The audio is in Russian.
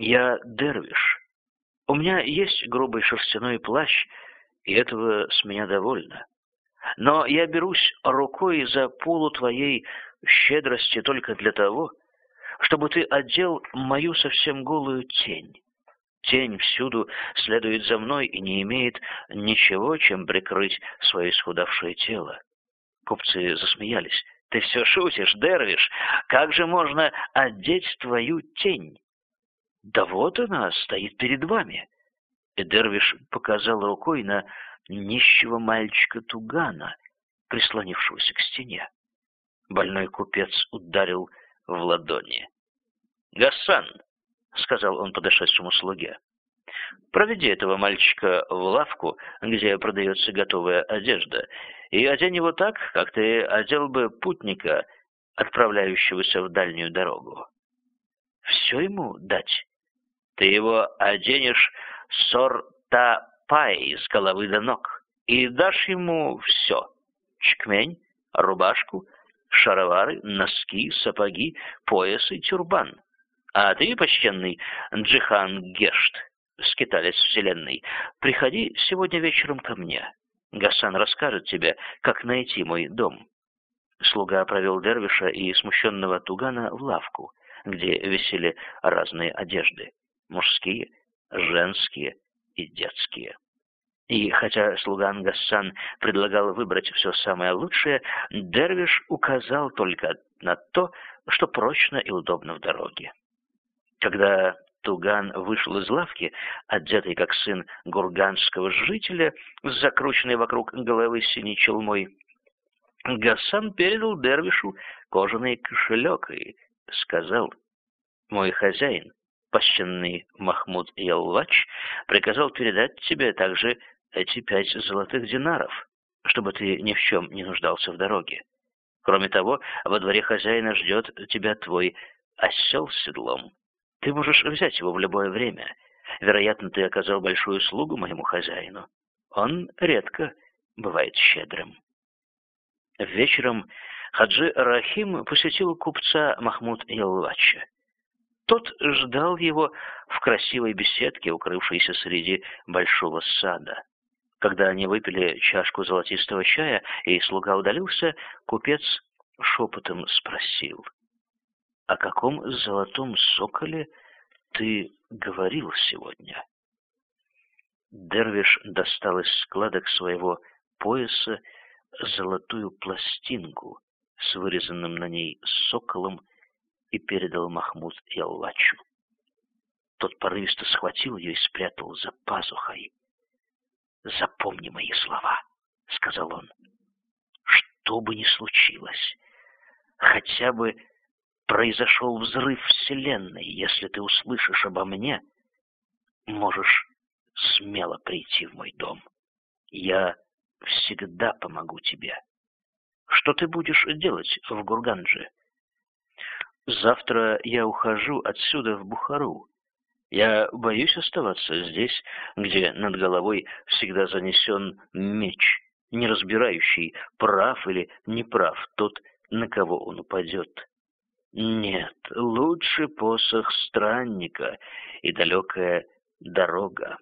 Я дервиш. У меня есть грубый шерстяной плащ, и этого с меня довольно. Но я берусь рукой за полу твоей щедрости только для того, чтобы ты одел мою совсем голую тень. Тень всюду следует за мной и не имеет ничего, чем прикрыть свое исхудавшее тело. Купцы засмеялись. «Ты все шутишь, Дервиш? Как же можно одеть твою тень?» «Да вот она стоит перед вами». И Дервиш показал рукой на нищего мальчика Тугана, прислонившегося к стене. Больной купец ударил в ладони. «Гасан!» — сказал он подошедшему слуге. «Проведи этого мальчика в лавку, где продается готовая одежда, и одень его так, как ты одел бы путника, отправляющегося в дальнюю дорогу. Все ему дать? Ты его оденешь сорта-пай с головы до ног и дашь ему все — чкмень, рубашку, шаровары, носки, сапоги, пояс и тюрбан. А ты, почтенный Джихан Гешт, скиталец вселенной, приходи сегодня вечером ко мне. Гасан расскажет тебе, как найти мой дом». Слуга провел Дервиша и смущенного Тугана в лавку, где висели разные одежды — мужские, женские и детские. И хотя слуган Гассан предлагал выбрать все самое лучшее, Дервиш указал только на то, что прочно и удобно в дороге. Когда Туган вышел из лавки, одетый как сын гурганского жителя, с закрученной вокруг головы синей челмой, Гасан передал Дервишу кожаный кошелек и сказал, «Мой хозяин, почтенный Махмуд Ялвач, приказал передать тебе также эти пять золотых динаров, чтобы ты ни в чем не нуждался в дороге. Кроме того, во дворе хозяина ждет тебя твой осел с седлом. Ты можешь взять его в любое время. Вероятно, ты оказал большую услугу моему хозяину. Он редко бывает щедрым. Вечером Хаджи Рахим посетил купца Махмуд Ялвача. Тот ждал его в красивой беседке, укрывшейся среди большого сада. Когда они выпили чашку золотистого чая, и слуга удалился, купец шепотом спросил — о каком золотом соколе ты говорил сегодня? Дервиш достал из складок своего пояса золотую пластинку с вырезанным на ней соколом и передал Махмуд Яллачу. Тот порывисто схватил ее и спрятал за пазухой. «Запомни мои слова», — сказал он. «Что бы ни случилось, хотя бы произошел взрыв Вселенной. Если ты услышишь обо мне, можешь смело прийти в мой дом. Я всегда помогу тебе. Что ты будешь делать в Гурганже? Завтра я ухожу отсюда в Бухару. Я боюсь оставаться здесь, где над головой всегда занесен меч, не разбирающий, прав или неправ тот, на кого он упадет. Нет, лучше посох странника и далекая дорога.